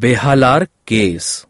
बेहालार case.